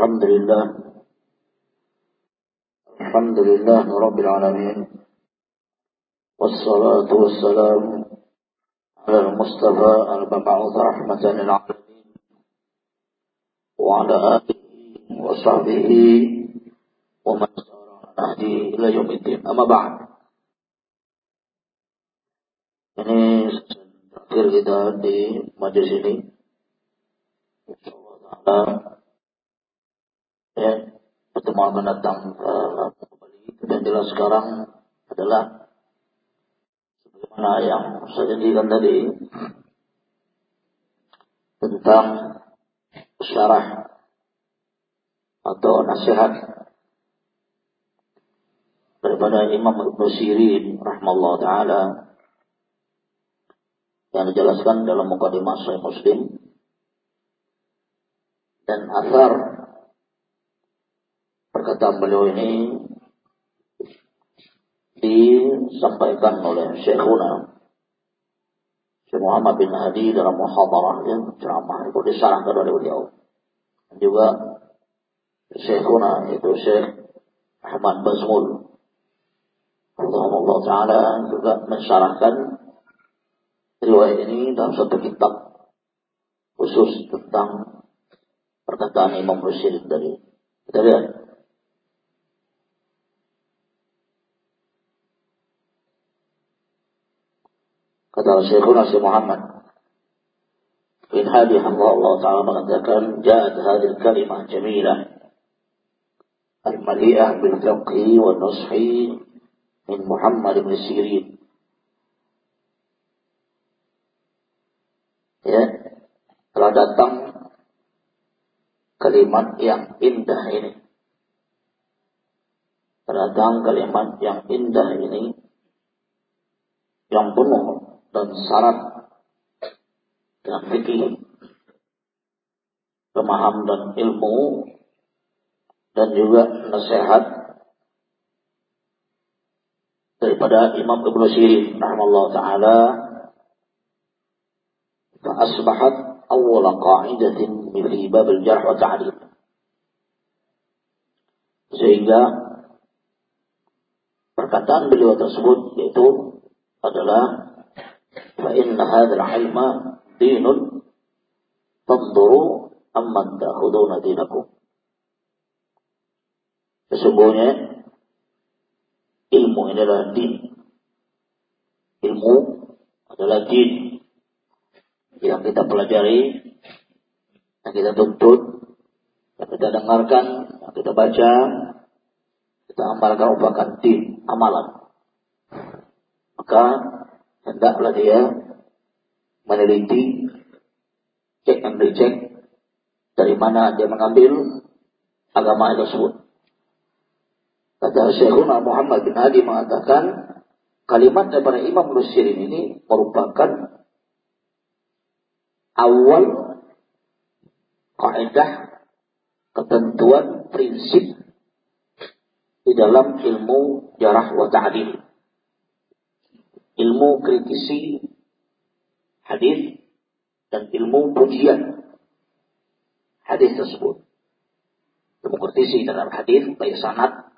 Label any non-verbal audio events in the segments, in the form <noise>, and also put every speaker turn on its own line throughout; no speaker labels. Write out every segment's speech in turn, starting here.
الحمد لله. الحمد لله رب العالمين. والصلاة والسلام على المصطفى المبعوث رحمة للعالمين. وعلى آله وصحبه ومن سار نهدي إلى يوم الدين. أما بعد. Ini terakhir kita di majelis ini. Insyaallah ya, pertemuan akan datang uh, kembali. Dan jelas sekarang adalah sebagaimana yang saya janjikan tadi tentang syarah atau nasihat daripada Imam Ibn Sirin rahmallahu taala yang dijelaskan dalam mukadimah Sahih Muslim dan asar perkataan beliau ini disampaikan oleh Syekhuna Syekh Muhammad bin Hadi dalam muhadarah yang ceramah itu disarankan oleh beliau. Dan juga Syekhuna itu Syekh Ahmad Bazmul Allah Ta'ala juga mensyarahkan riwayat ini dalam satu kitab khusus tentang perkataan Imam Rusyid tadi. Kita lihat. Kata Syekhuna Syekh Muhammad. Bin Hadi Allah Ta'ala mengatakan Ja'at hadir kalimah jamilah Al-mali'ah bil fiqhi wa nushi min Muhammad bin Sirin. Ya Telah datang kalimat yang indah ini. Telah datang kalimat yang indah ini yang penuh dan syarat dan fikih, pemaham dan ilmu, dan juga nasihat daripada Imam Ibnu Sirin rahimahullah taala. Fa asbahat awwal qa'idatin fi bab al-jarh wa ta'dil. Sehingga perkataan beliau tersebut yaitu adalah فإن هذا العلم دين فانظروا أمن تأخذون دينكم Sesungguhnya ilmu ini adalah din. Ilmu adalah din yang kita pelajari, yang kita tuntut, yang kita dengarkan, yang kita baca, kita amalkan merupakan din, amalan. Maka hendaklah dia meneliti cek dan dicek dari mana dia mengambil agama tersebut. Kata Syekhuna Muhammad bin Hadi mengatakan kalimat daripada Imam Nusirin ini merupakan awal kaidah ketentuan prinsip di dalam ilmu jarah wa ta'dil ilmu kritisi hadis dan ilmu pujian hadis tersebut. Ilmu kritisi dalam hadis baik sanad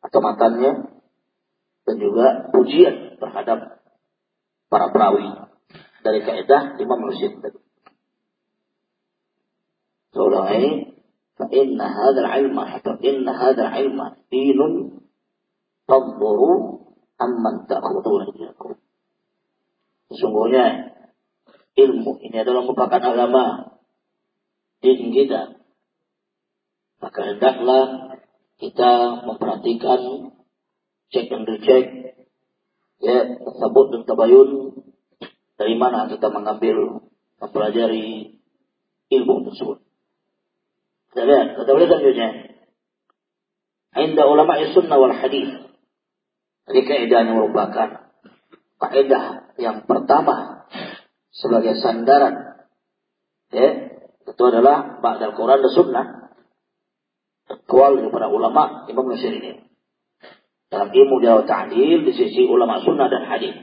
atau matannya dan juga pujian terhadap para perawi dari kaidah Imam Rusyid tadi. Seorang ini فإن هذا العلم فإن هذا العلم دين تنظر amman ta'khuduna iyyakum. Sesungguhnya ilmu ini adalah merupakan agama din kita. Maka hendaklah kita memperhatikan cek dan dicek ya tersebut dan tabayun dari mana kita mengambil mempelajari ilmu tersebut. Kita lihat, kita lihat selanjutnya. Inda ulama sunnah wal hadis jadi kaidah yang merupakan kaidah yang pertama sebagai sandaran ya itu adalah ba'dal Quran dan Sunnah kual para ulama Imam Nasir ini dalam ilmu dia ta'dil di sisi ulama sunnah dan hadis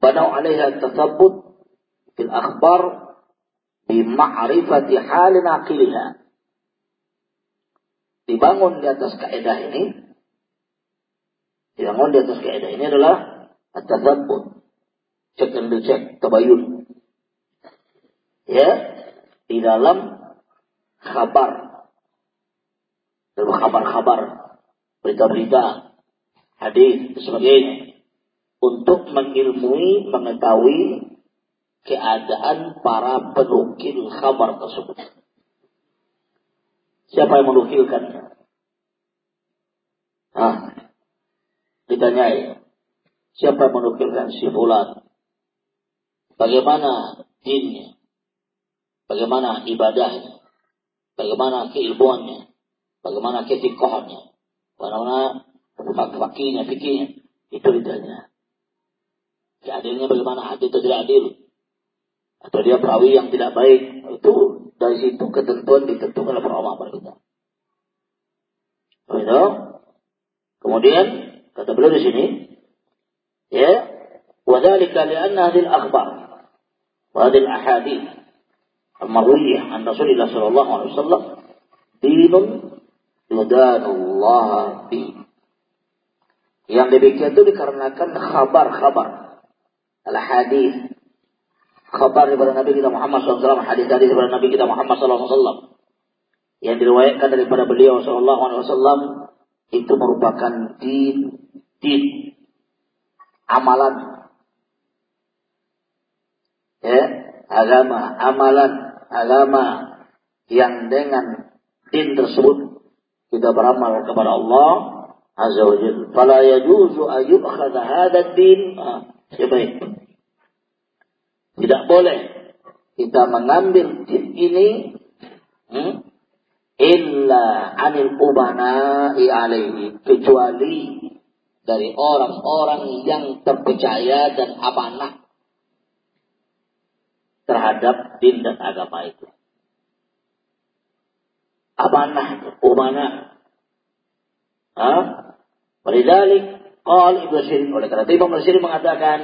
banau alaiha tathabbut fil akhbar di ma'rifati halin aqiliha. Dibangun di atas kaidah ini, dibangun di atas kaidah ini adalah at-tathabbut. Cek and cek, tabayun. Ya, di dalam kabar. Dalam kabar-kabar, berita-berita, hadis, sebagainya. Untuk mengilmui, mengetahui keadaan para penukil kabar tersebut. Siapa yang menukilkan? Ah, ditanyai. Siapa menukilkan si fulan? Bagaimana dinnya? Bagaimana ibadahnya? Bagaimana keilmuannya? Bagaimana ketikohannya? Bagaimana fakihnya, fikihnya? Itu ditanya. Keadilnya bagaimana? Adil atau tidak adil? atau dia perawi yang tidak baik itu dari situ ketentuan ditentukan oleh para ulama kita. Kemudian kata beliau di sini ya wadhalika li'anna hadhihi al-akhbar wa hadhihi al-ahadith al-marwiyah an Rasulullah sallallahu alaihi wasallam dinun yudanullah bi yang demikian itu dikarenakan kabar-kabar al-hadith khabar daripada Nabi kita Muhammad SAW, hadis-hadis daripada Nabi kita Muhammad SAW yang diriwayatkan daripada beliau SAW itu merupakan din, din, amalan, ya, agama, amalan, agama yang dengan din tersebut kita beramal kepada Allah Azza wa Jalla. Fala yajuzu ayyukhadha hadha din. Ah, ya baik. Tidak boleh kita mengambil din ini hmm, illa anil ubana'i alaihi kecuali dari orang-orang yang terpercaya dan amanah terhadap din dan agama itu. Amanah, umanah. Walidalik, qal Ibnu Sirin oleh karena itu Ibnu Sirin mengatakan,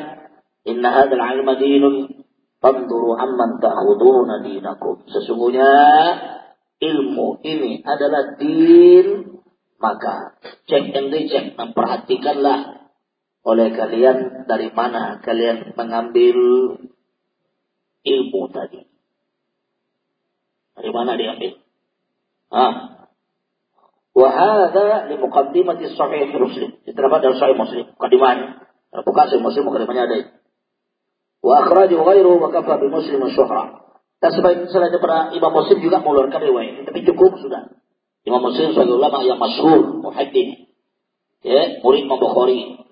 "Inna hadzal 'ilma dinun Fanduru amman ta'khuduna dinakum. Sesungguhnya ilmu ini adalah din. Maka cek and dicek. Memperhatikanlah oleh kalian dari mana kalian mengambil ilmu tadi. Dari mana diambil? Ah. Wahada li muqaddimati sahih Muslim. Diterima dalam sahih Muslim. Mukaddimahnya. Bukan sahih Muslim, mukaddimahnya ada. Wa akhrajahu ghairuhu wa kafa bi Muslim syuhra. Dan sebaik selain daripada Imam Muslim juga mengeluarkan riwayat. Tapi cukup sudah. Imam Muslim sebagai ulama yang masyhur, muhaddits. Ya, murid Imam Bukhari.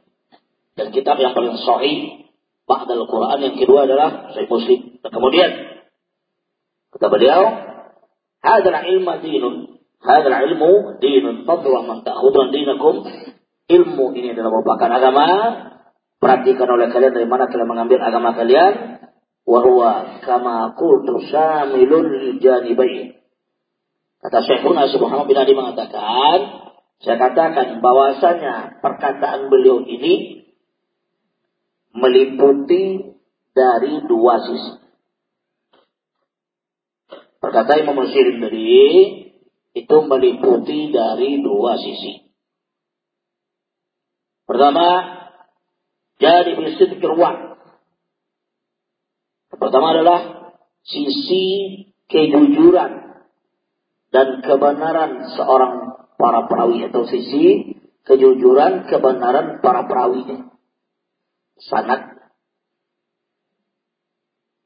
Dan kitab yang paling sahih ba'dal Quran yang kedua adalah Sahih Muslim. Dan kemudian kata beliau, "Hadzal ilmu dinun." Hadzal ilmu dinun. Fadlu man ta'khudun dinakum. Ilmu ini adalah merupakan agama perhatikan oleh kalian dari mana kalian mengambil agama kalian wahwa kama qultu syamilun janibain kata Syekhuna Subhanahu bin Adi mengatakan saya katakan bahwasanya perkataan beliau ini meliputi dari dua sisi. Perkataan Imam Musyirin tadi itu meliputi dari dua sisi. Pertama jadi bisidq ruang. Pertama adalah sisi kejujuran dan kebenaran seorang para perawi atau sisi kejujuran kebenaran para perawinya. Sangat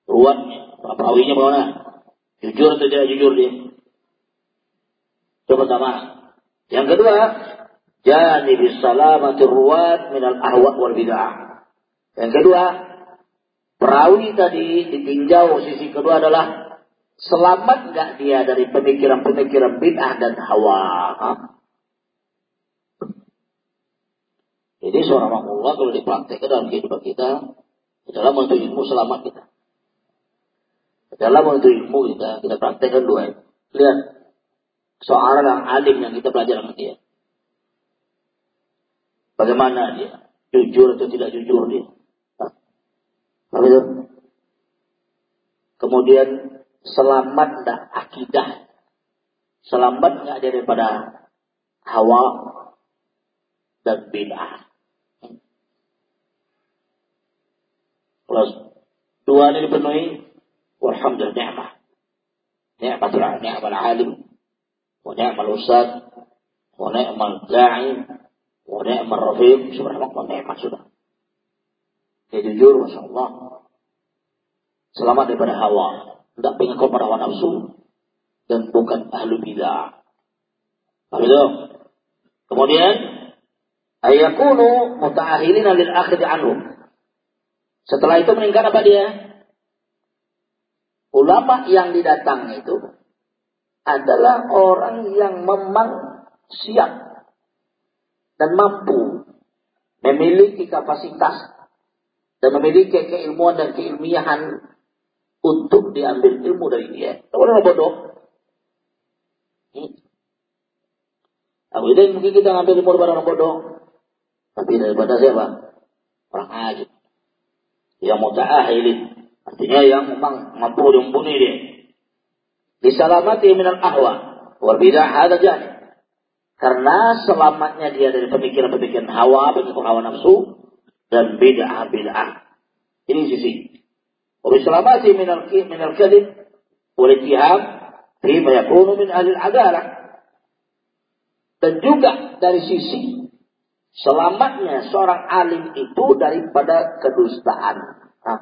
ruangnya, para perawinya bagaimana? Jujur atau tidak jujur dia? Itu pertama. Yang kedua, janib salamati ruwat minal ahwa wal bid'ah. Yang kedua, perawi tadi ditinjau sisi kedua adalah selamat nggak dia dari pemikiran-pemikiran bid'ah dan hawa. Jadi seorang Allah kalau dipraktekkan dalam kehidupan kita, dalam menuntut ilmu selamat kita. Dalam menuntut ilmu kita, kita praktekkan dua. Lihat, seorang alim yang kita belajar sama dia. Bagaimana dia? Jujur atau tidak jujur dia? Itu? Kemudian selamat dan akidah. Selamat daripada hawa dan bid'ah. Kalau dua ini dipenuhi, walhamdulillah ni'mah. Ni'matul ni'mal alim, wa ni'mal ustaz, wa ni'mal da'i, wa ni'mal rafiq, subhanallah, ni'mat sudah. Ya jujur, Masya Allah. Selamat daripada hawa. Tidak pada hawa nafsu. Dan bukan ahlu bidah. Paham itu? Kemudian, ayakunu muta'ahilina lil akhir anhum. Setelah itu meningkat apa dia? Ulama yang didatang itu adalah orang yang memang siap dan mampu memiliki kapasitas dan memiliki keilmuan dan keilmiahan untuk diambil ilmu dari dia. Orang bodoh. Hmm. Abu Idan mungkin kita ngambil ilmu dari orang bodoh. Tapi daripada siapa? Orang aja. Yang muta'ahilin. Artinya yang memang mampu mumpuni dia. Disalamati minal ahwa. Wal bidah ada janib. Karena selamatnya dia dari pemikiran-pemikiran hawa, pemikiran hawa nafsu, dan bid'ah-bid'ah. Ini sisi. Minal minal kadib wal ittiham fima yakunu min ahli adalah. Dan juga dari sisi selamatnya seorang alim itu daripada kedustaan. Nah,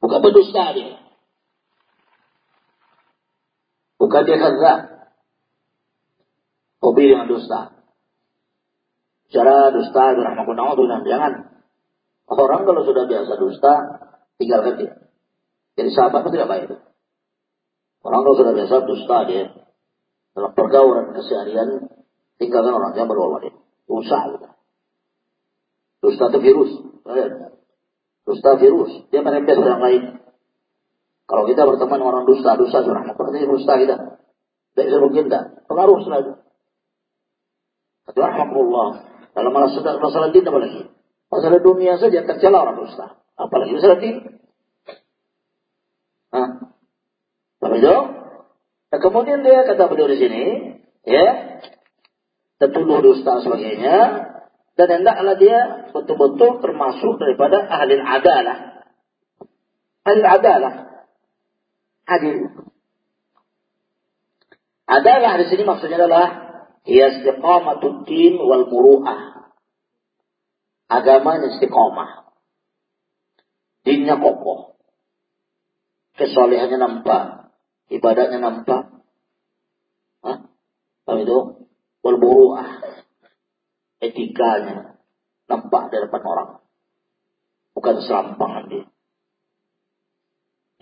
bukan berdusta dia. Bukan dia kata. Hobi dengan dusta. Cara dusta, rahmatullah, jangan. Orang kalau sudah biasa dusta, tinggalkan dia. Jadi sahabat itu tidak baik. Orang kalau sudah biasa dusta dia, dalam pergaulan keseharian, tinggalkan orang, jangan bergaul dia. Usah. Gitu. Dusta itu virus. Dusta virus. Dia menempel orang lain. Kalau kita berteman orang dusta, dusta, rahmatullah, ini dusta kita. Tidak bisa mungkin tidak. Pengaruh selalu. Rahmatullah. Dalam masalah, masalah din apalagi. Masalah dunia saja tercela orang dusta. Apalagi masalah din. Nah, itu? Nah, kemudian dia kata beliau di sini, ya, tertuduh dusta sebagainya, dan hendaklah dia betul-betul termasuk daripada ahli adalah. Ahli adalah. Adil. Adalah di sini maksudnya adalah istiqamatul din wal muru'ah. Agama istiqamah. Dinnya kokoh. Kesolehannya nampak. Ibadahnya nampak. Hah? Apa itu? Wal muru'ah. Etikanya nampak di depan orang. Bukan serampangan dia.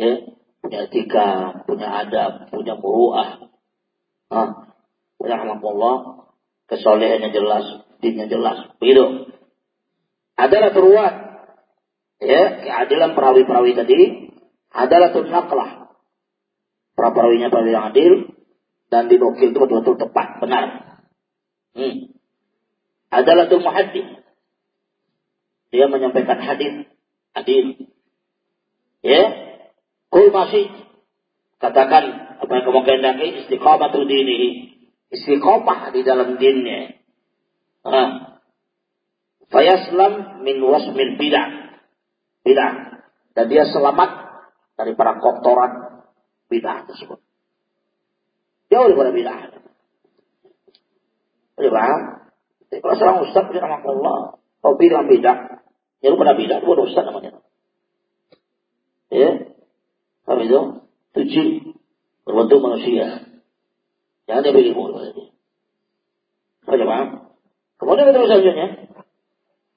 Ya, punya etika, punya adab, punya muru'ah. Hah? rahmatullah kesolehannya jelas, dinnya jelas. Begitu. Adalah teruat. Ya, keadilan perawi-perawi tadi adalah tunaklah. Perawinya perawi yang adil dan dinukil itu betul-betul tepat, benar. Hmm. Adalah tuh muhaddis. Dia menyampaikan hadis adil. Ya, kul masih katakan apa yang kamu kehendaki istiqamatul dinihi istiqomah di dalam dinnya. Fayaslam min wasmil bidah. Bidah. Dan dia selamat dari para kotoran bidah tersebut. Jauh daripada bidah. Jadi paham? Jadi kalau seorang ustaz punya nama Allah, kau bilang bidah, ya lu pada bidah, itu ustaz namanya. Ya, Kami itu? Tujuh berbentuk manusia. Jangan dia kepada dia. Apa paham? Kemudian kita selanjutnya.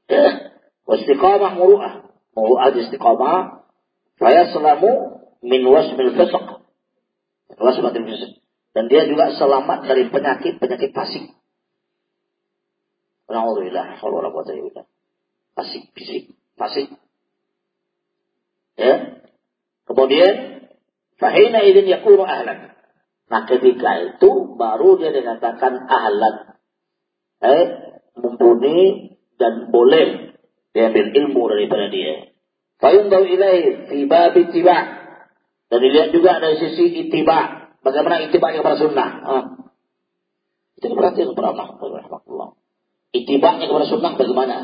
<coughs> Muru'ah. Muru'ah istiqamah. Faya selamu min wasmil fisq. Wasmil fisq. Dan dia juga selamat dari penyakit-penyakit fasik. Alhamdulillah. Kalau orang buat saya Fasik, fisik. Ya. Kemudian, fahina idin yakunu ahlan. Nah ketika itu baru dia dikatakan ahlan. Eh, mumpuni dan boleh diambil ilmu daripada dia. Fayundau ilaih fi babi tiba. Dan dilihat juga dari sisi itiba. Bagaimana itiba kepada sunnah. Ah. Itu diperhatikan para ulama. Itibanya kepada sunnah bagaimana?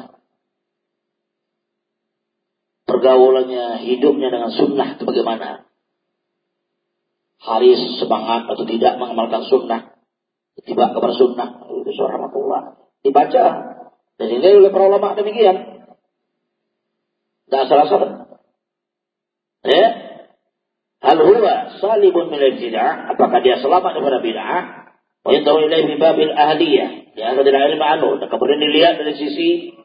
Pergaulannya, hidupnya dengan sunnah itu bagaimana? Haris semangat atau tidak mengamalkan sunnah. Tiba kepada sunnah. Itu rahmatullah. Dibaca. Dan ini oleh para ulama demikian. Tidak salah-salah. Ya. Hal huwa salibun min bid'ah? Apakah dia selamat daripada bid'ah? Wa yantahu ilaihi min babil ahliyah. Ya, tidak ilmu anu. Dan kemudian dilihat dari sisi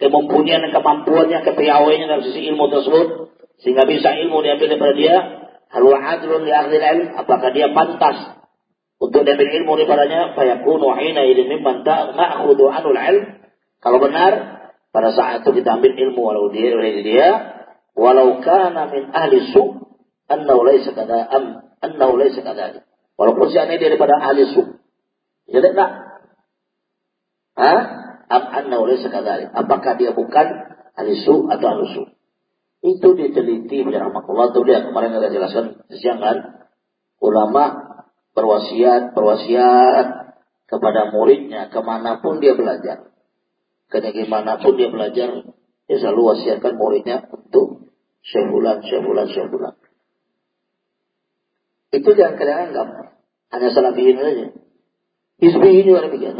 kemampuan dan kemampuannya, kepiawaiannya dari sisi ilmu tersebut. Sehingga bisa ilmu diambil daripada dia. Hal huwa adlun li ahli? Apakah dia pantas untuk diambil ilmu daripadanya? Fayakunu hina idin mimman na'khudu anul ilm. Kalau benar, pada saat itu kita ambil ilmu walau dia, oleh dia walau kana min ahli su' annahu laysa kada am annahu laysa kadalik. Walaupun si dia daripada ahli su'. Ya tidak. Hah? Am annahu laysa kadalik. Apakah dia bukan ahli su' atau ahli su'? Itu diteliti oleh rahmatullah itu dia kemarin kita jelaskan siang kan. Ulama berwasiat, berwasiat kepada muridnya ke mana pun dia belajar. Karena gimana pun dia belajar, dia selalu wasiatkan muridnya untuk sebulan, sebulan, sebulan. Itu jangan kalian anggap hanya salafiyin saja. Hizbiyin juga demikian.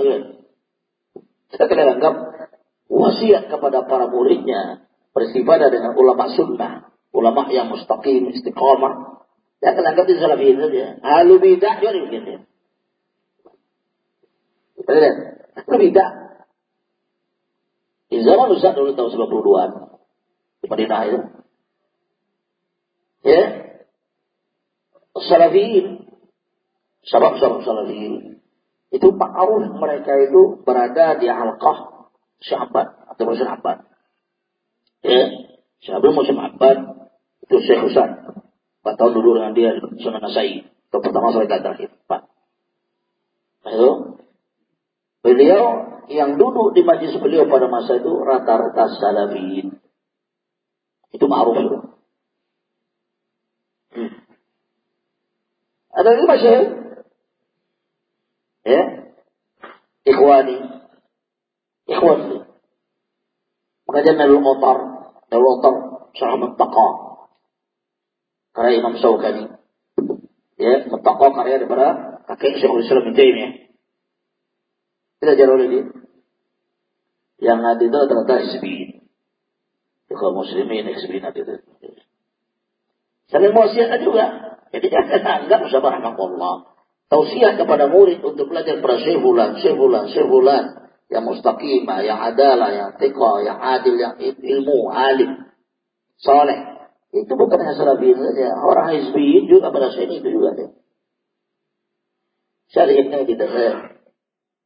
Kita kalian anggap wasiat kepada para muridnya beribadah dengan ulama sunnah, ulama yang mustaqim, istiqamah. Jangan kalian anggap itu salafiyin saja. Ahlu bidah juga demikian. Kita lihat, ahlu bidah. Di zaman Ustaz dulu tahun 92-an di Madinah itu, ya. Salafiyin sabab-sabab salafiyin itu ma'ruf mereka itu berada di halqah syahabat atau musim abad ya. Sahabat musim abad itu Syekh Husain empat tahun dulu dengan dia Sunan Nasai. Itu pertama sampai terakhir empat nah, itu. Beliau yang duduk di majlis beliau pada masa itu rata-rata salafiyin itu ma'ruf Hmm. Ada lagi masih? Ya. Ikhwani. Ikhwani. Mengajar Nabi Mutar. Nabi Mutar. Syarah Muttaqa. Karya Imam Sawkani. Ya, Muttaqa karya daripada kakek Syekhul Islam Ibn Taimiyah. Kita jauh oleh dia. Yang ada itu ternyata Hizbiyin. Ikhwan Muslimin, Hizbiyin ada itu. Saling wasiat juga. Jadi jangan <laughs> anggap usah rahmatullah. Tausiah kepada murid untuk belajar pada syehulan, syehulan, syehulan. Yang mustaqimah, yang adalah, yang tiqa, yang adil, yang ilmu, alim, soleh. Itu bukan salafiyin saja. Orang hizbiyin juga pada sini itu juga. Syariatnya kita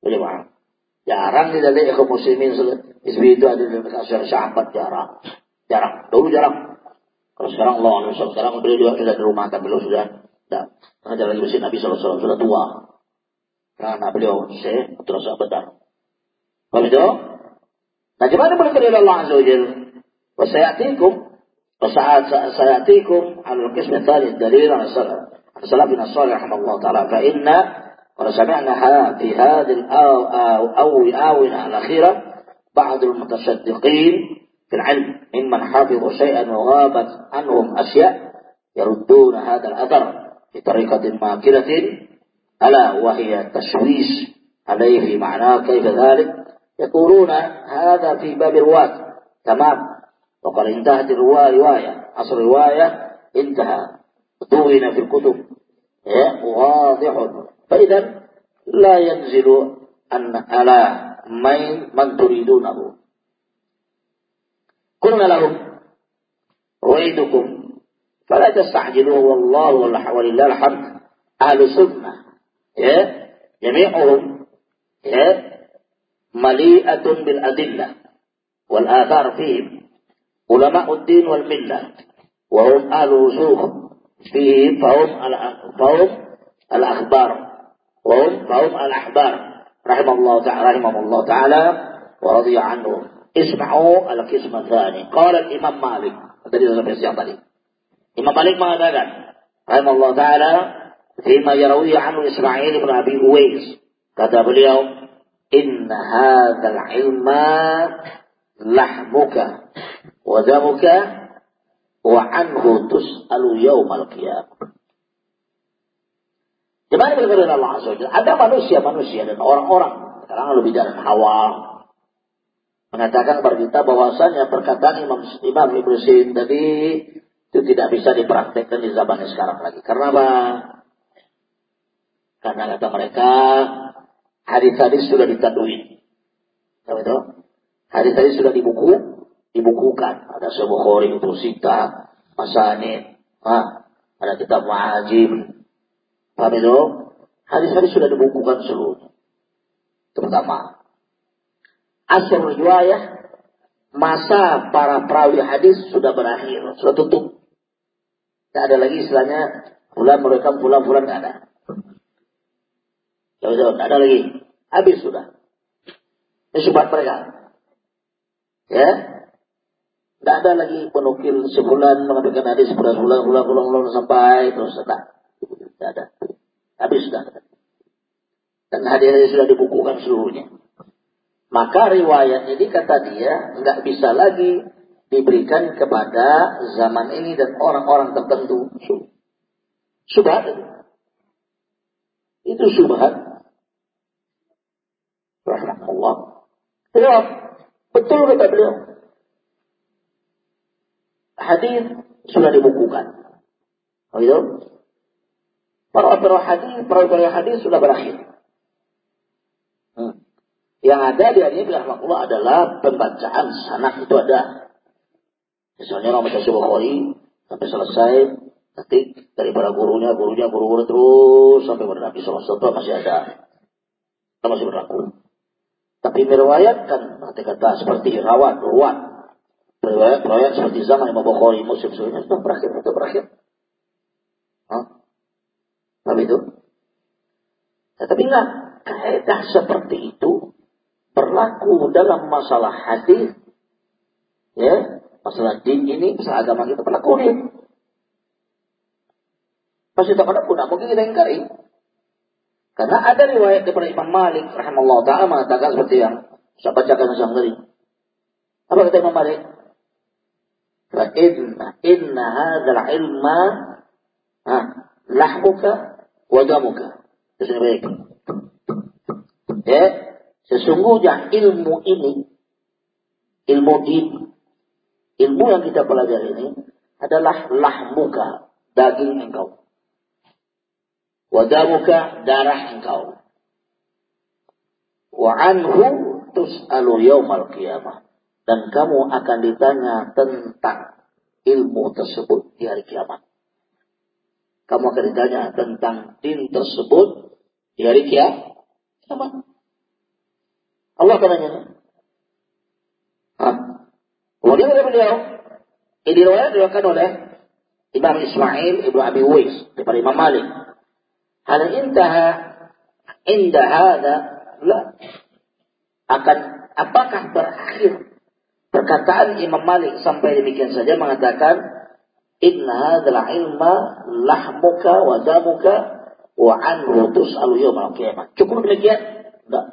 Jadi maaf. Jarang tidak lihat kaum muslimin hizbi itu ada di kasar sahabat jarang. Jarang. Dulu jarang. Kalau sekarang Allah Alaihi sekarang beliau sudah di rumah kan beliau sudah tidak mengajar lagi mesin Nabi SAW sudah tua. Karena beliau saya terus benar. Kalau itu, nah gimana boleh kerja Allah Azza wa Jal? Wasayatikum, sayatikum al qism thalith dalil ala salafina salih rahimahullah ta'ala fa inna ونسمعناها في هذه الآونة الأخيرة بعض المتصدقين في العلم. ممن حفظوا شيئا وغابت عنهم أشياء يردون هذا الأثر بطريقة ماكرة ألا وهي التشويش عليه معناه كيف ذلك؟ يقولون هذا في باب الرواة. تمام. وقد انتهت الرواية رواية. أصل رواية انتهى. دون في الكتب. واضح. فإذا لا ينزل أن على من من تريدونه. قلنا لهم رويدكم فلا تستعجلوا والله ولله الحمد. أهل سنة جميعهم مليئة بالأدلة والآثار فيهم. علماء الدين والملة وهم أهل رسوخ فيه فهم فهم الأخبار. وهم فهم الأحبار. رحم الله تعالى رحمه الله تعالى ورضي عنه. اسمعوا القسم الثاني. قال الإمام مالك. tadi sampai siang tadi Imam Malik mengatakan رحمه الله تعالى فيما يروي عنه إسماعيل بن أبي أويس. kata beliau إن هذا العلم لحمك ودمك وعنه تسأل يوم القيامة. Gimana berkata Allah Azza Ada manusia-manusia dan orang-orang sekarang lebih dari Hawa mengatakan kepada kita bahwasanya perkataan Imam Imam Ibnu Sin tadi itu tidak bisa dipraktekkan di zaman sekarang lagi. Karena apa? Karena kata mereka hadis-hadis sudah ditaduin. Tahu itu? Hadis-hadis sudah dibuku, dibukukan. Ada sebuah Bukhari, itu Sita, Masanid, ah, ada kitab Ma'ajim. Paham itu? Hadis-hadis sudah dibukukan seluruhnya. Terutama. Asal riwayah masa para perawi hadis sudah berakhir, sudah tutup. Tidak ada lagi istilahnya bulan mereka bulan bulan tidak ada. Jauh jauh tidak ada lagi. Habis sudah. Ini subhat mereka. Ya. Tidak ada lagi penukil sebulan mengabarkan hadis sebulan bulan bulan bulan bulan sampai terus tidak. Tidak ada. Habis sudah. Dan hadis sudah dibukukan seluruhnya. Maka riwayat ini kata dia nggak bisa lagi diberikan kepada zaman ini dan orang-orang tertentu. Subhat. Itu subhat. Rahmatullah. Betul kata beliau. Hadis sudah dibukukan. Oh? Para para hadis, para para hadis sudah berakhir. Hmm. Yang ada di hari ini rahmatullah adalah pembacaan sanad itu ada. Misalnya orang baca Bukhari sampai selesai, ketik dari para gurunya, gurunya, guru-guru terus sampai pada Nabi SAW masih ada. masih berlaku. Tapi meriwayatkan, nanti kata seperti rawat, ruwat, riwayat riwayat seperti zaman Imam Bukhari, Muslim sebelumnya sudah berakhir, sudah berakhir. Hah? Tapi itu. Tetapi enggak, kaidah seperti itu berlaku dalam masalah hadis ya Masalah din ini, masalah agama kita berlaku nih. Pasti tak ada pun, mungkin kita ingkari. Karena ada riwayat daripada Imam Malik rahimahullah ta'ala mengatakan seperti yang saya bacakan yang tadi. Apa kata Imam Malik? Fa inna inna ilma ha, lahmuka wa damuka. Itu baik. Ya, sesungguhnya ilmu ini ilmu din ilmu yang kita pelajari ini adalah lahmuka, daging engkau. Wadamuka, darah engkau. Wa anhu tus'alu yawmal qiyamah. Dan kamu akan ditanya tentang ilmu tersebut di hari kiamat. Kamu akan ditanya tentang din tersebut di hari kiamat. Allah akan nanya. Hah? Kemudian oleh beliau, ini riwayat diriwayatkan oleh Imam Ismail Ibnu Abi Uwais daripada Imam Malik. Hal intaha inda hada la akan apakah berakhir perkataan Imam Malik sampai demikian saja mengatakan inna hadzal ilma lahmuka wa damuka wa anhu tus'alu yawmal qiyamah. Cukup demikian? Enggak.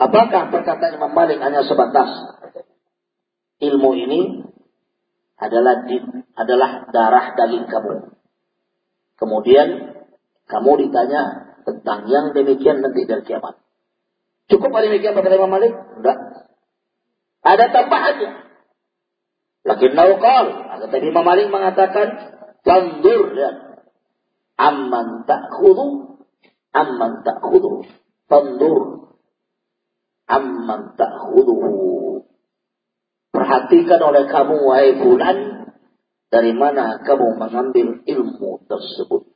Apakah perkataan Imam Malik hanya sebatas ilmu ini adalah di, adalah darah daging kamu. Kemudian kamu ditanya tentang yang demikian nanti dari kiamat. Cukup hari demikian pada Imam Malik? Enggak. Ada tambahannya. Lakin naukal. Ada tadi Imam Malik mengatakan, Tandur ya. Amman ta'khudu. Amman ta'khudu. Tandur amman ta'khuduhu. Perhatikan oleh kamu wahai bulan dari mana kamu mengambil ilmu tersebut.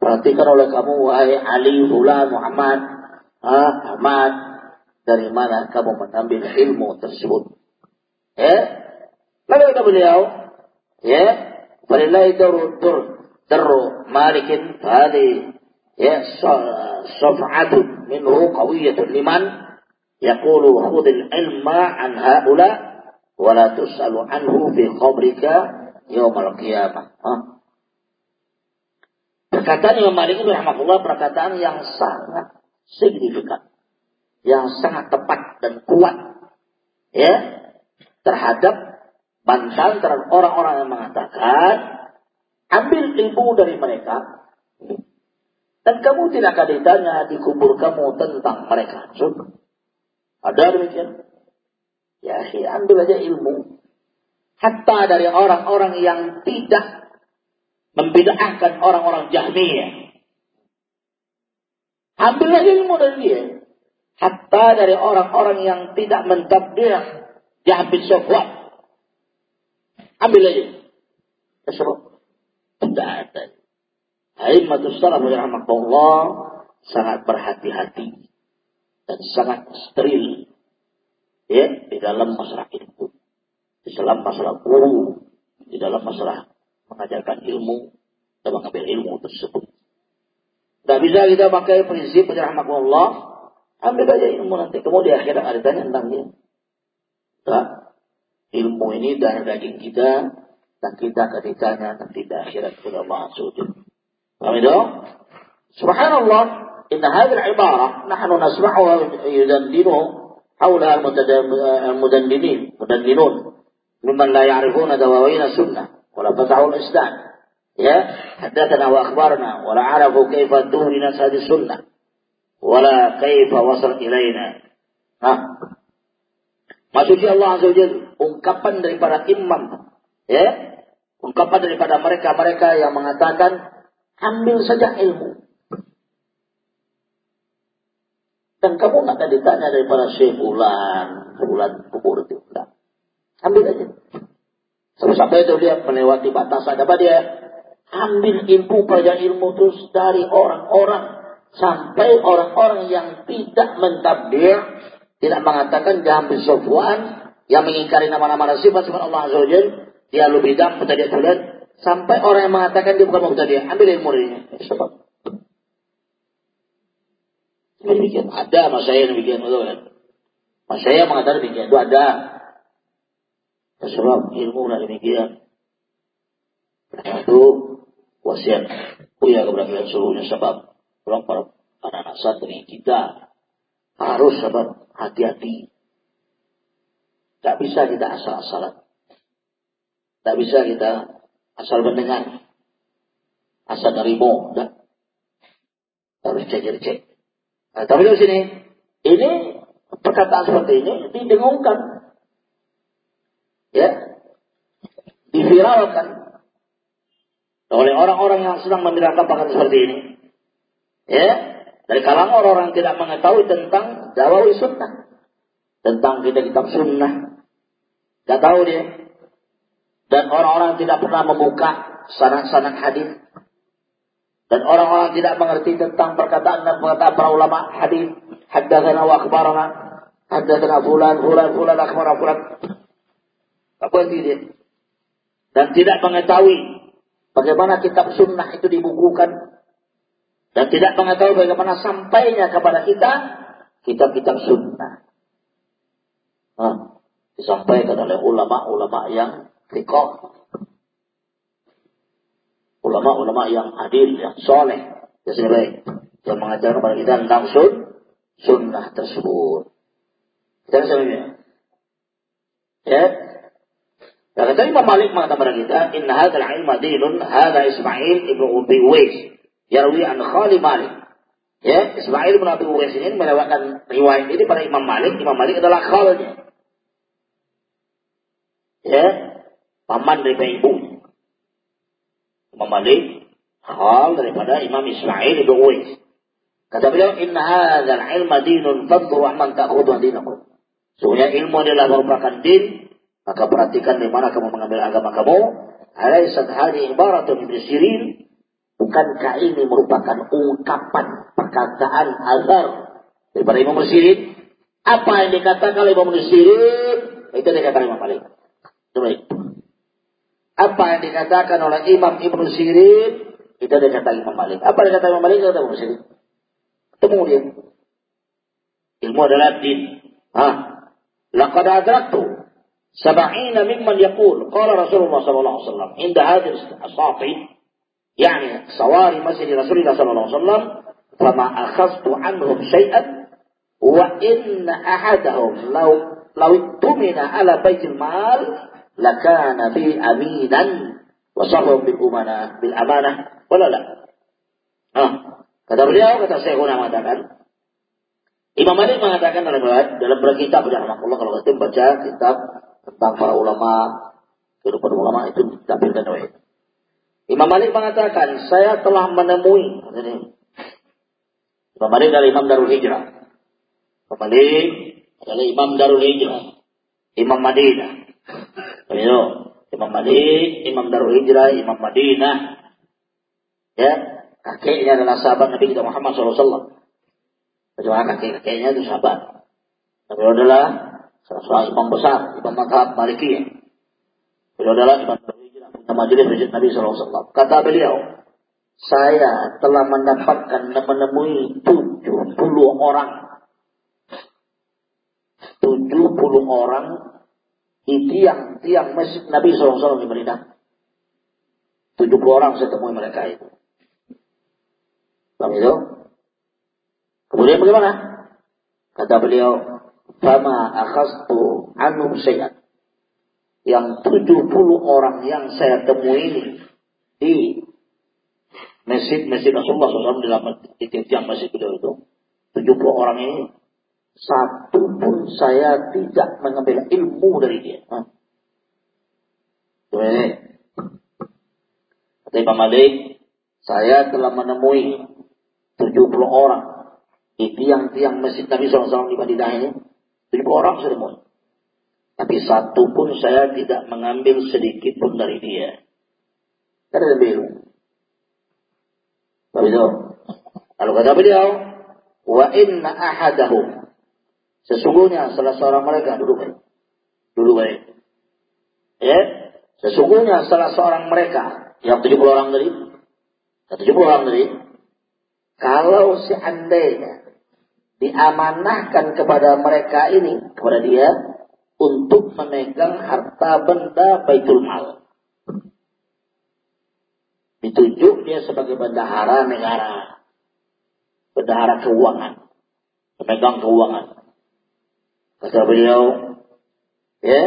Perhatikan oleh kamu wahai Ali Fulan Muhammad ah, Ahmad dari mana kamu mengambil ilmu tersebut. Ya. Lalu kata beliau, ya, walillahi daru dur malikin fadi ya saf'atun minhu kawiyatun liman yaqulu khudil ilma an haula wala tusalu anhu fi qabrika yaumal qiyamah. Perkataan Imam Malik itu rahmatullah perkataan yang sangat signifikan. Yang sangat tepat dan kuat. Ya. Terhadap bantahan terhadap orang-orang yang mengatakan ambil ilmu dari mereka dan kamu tidak akan ditanya di kubur kamu tentang mereka. Ada demikian. Ya, ambil aja ilmu. Hatta dari orang-orang yang tidak membidahkan orang-orang Jahmiyah. Ambil aja ilmu dari dia. Hatta dari orang-orang yang tidak mentabdir Jahbid Sofwan. Ambil aja. Sebab tidak ada. Aimatus salaf rahmatullah sangat berhati-hati dan sangat steril ya di dalam masalah itu di dalam masalah guru di dalam masalah mengajarkan ilmu dan mengambil ilmu tersebut tidak bisa kita pakai prinsip Allah Ambil aja ilmu nanti. Kemudian akhirnya ada tanya tentang dia. Tak. ilmu ini dan daging kita. Dan kita akan ditanya nanti di akhirat kepada Allah Subhanahu Amin dong? Subhanallah. Inna hadil ibarah. Nahnu nasma'uha yudandinu. Hawla al-mudandinin. Mudandinun. Mimman la ya'rifuna dawawina sunnah. Wala fatahul islam. Ya. Haddatana wa akhbarna. Wala arafu kaifat duhinas hadis sunnah wala kaifa wasal ilaina. Nah, maksudnya Allah Azza Jalla ungkapan daripada imam, ya, ungkapan daripada mereka-mereka yang mengatakan ambil saja ilmu. Dan kamu nggak akan ditanya daripada Syekh Bulan, Bulan kubur itu. Enggak. Ambil aja. Sampai-sampai itu dia melewati batasan apa dia? Ambil ilmu, pelajaran ilmu terus dari orang-orang Sampai orang-orang yang tidak mentabdir. Tidak mengatakan jangan Sofwan. Yang mengingkari nama-nama sifat-sifat Allah Azza Dia lebih dam, mutadiat bulan. Sampai orang yang mengatakan dia bukan mutadiat. Ambil ilmu. Sebab demikian. Ada mas saya demikian, kan? Mas saya mengatakan demikian, itu ada. Sebab ilmu lah demikian. Itu wasiat Uya kepada kalian seluruhnya sebab orang para anak-anak santri kita harus sebab hati-hati. Tak bisa kita asal-asalan. Tak bisa kita asal mendengar. Asal nerimo. Tak. Harus cek-cek. Nah, tapi di sini, ini perkataan seperti ini didengungkan. Ya. Diviralkan oleh orang-orang yang sedang memviralkan perkataan seperti ini. Ya. Dari kalangan orang-orang tidak mengetahui tentang dawawi sunnah. Tentang kitab-kitab sunnah. Tidak tahu dia. Dan orang-orang tidak pernah membuka sanak-sanak hadis dan orang-orang tidak mengerti tentang perkataan dan perkataan para ulama hadis. Haddatsana wa akhbarana. Haddatsana fulan fulan fulan akhbarana fulan. Apa itu dia? Dan tidak mengetahui bagaimana kitab sunnah itu dibukukan. Dan tidak mengetahui bagaimana sampainya kepada kita kitab-kitab sunnah. Nah, disampaikan oleh ulama-ulama yang fikoh ulama-ulama yang adil, yang soleh, yang baik, yang mengajarkan kepada kita tentang sun, sunnah tersebut. Kita sebenarnya. Ya. Dan kata Imam Malik mengatakan kepada kita, Inna hadal ilma dinun, hada Ismail ibnu Ubi Uwais, yarwi an Khali Malik. Ya, Ismail ibnu Abi Uwais ini melewatkan riwayat ini pada Imam Malik. Imam Malik adalah khalnya. Ya, paman dari ibu. Malik hal daripada Imam Ismail ibn Uwais. Kata beliau, Inna hadzal ilma dinun fadru man ta'khudhu dinakum. Sungguhnya ilmu adalah merupakan din, maka perhatikan di mana kamu mengambil agama kamu. Alaisat hadhi ibaratun ibn Sirin. Bukankah ini merupakan ungkapan perkataan azhar daripada Imam Sirin? Apa yang dikatakan oleh Imam Sirin? Itu dikatakan Imam Malik. Itu apa yang dikatakan oleh Imam Ibnu Sirin itu dia kata Imam Malik. Apa yang dikata Imam Malik kata Imam Sirin. Ketemu dia. Ilmu adalah din. Hah? Laqad adraktu sab'ina mimman yaqul qala Rasulullah sallallahu alaihi wasallam inda hadhihi as-safi يعني صواري مسجد رسول الله صلى الله عليه وسلم فما أخذت عنهم شيئا وإن أحدهم لو لو اؤتمن على بيت المال لكان في أمينا وصفهم بالأمانة بالأمانة ولا لا ah, kata beliau kata saya guna mengatakan Imam Malik mengatakan dalam dalam berkitab ya Allah kalau kita baca kitab tentang para ulama kehidupan ulama itu ditampilkan oleh Imam Malik mengatakan saya telah menemui Imam Malik adalah Imam Darul Hijrah. Imam Malik adalah Imam Darul Hijrah. Imam Madinah. Itu Imam Malik Imam Darul Hijrah Imam Madinah. Ya kakeknya adalah sahabat Nabi kita Muhammad SAW Kecuali kakek-kakeknya itu sahabat. Tapi adalah salah seorang imam besar, imam madhab Malikiyah. Beliau adalah imam majelis masjid Nabi SAW. Kata beliau, saya telah mendapatkan dan menemui 70 orang. 70 orang di tiang-tiang masjid Nabi SAW di Madinah. 70 orang saya temui mereka itu. Paham itu? Kemudian bagaimana? Kata beliau, Fama akhastu anum syai'an. Yang 70 orang yang saya temui ini di masjid-masjid Rasulullah SAW di dalam tiang masjid beliau itu. 70 orang ini satu pun saya tidak mengambil ilmu dari dia. Ini. Kata Imam Malik, saya telah menemui 70 orang di tiang-tiang masjid Nabi SAW di Madinah ini, ribu orang semua. Tapi satu pun saya tidak mengambil sedikit pun dari dia. Karena lebih Tapi itu, kalau kata beliau, wa inna ahadahum. Sesungguhnya salah seorang mereka dulu baik. Dulu baik. Ya, sesungguhnya salah seorang mereka yang 70 orang tadi, 70 orang tadi, kalau seandainya diamanahkan kepada mereka ini, kepada dia, untuk memegang harta benda baitul mal. Ditunjuk dia sebagai bendahara negara. Bendahara keuangan. Pemegang keuangan. Kata beliau, ya,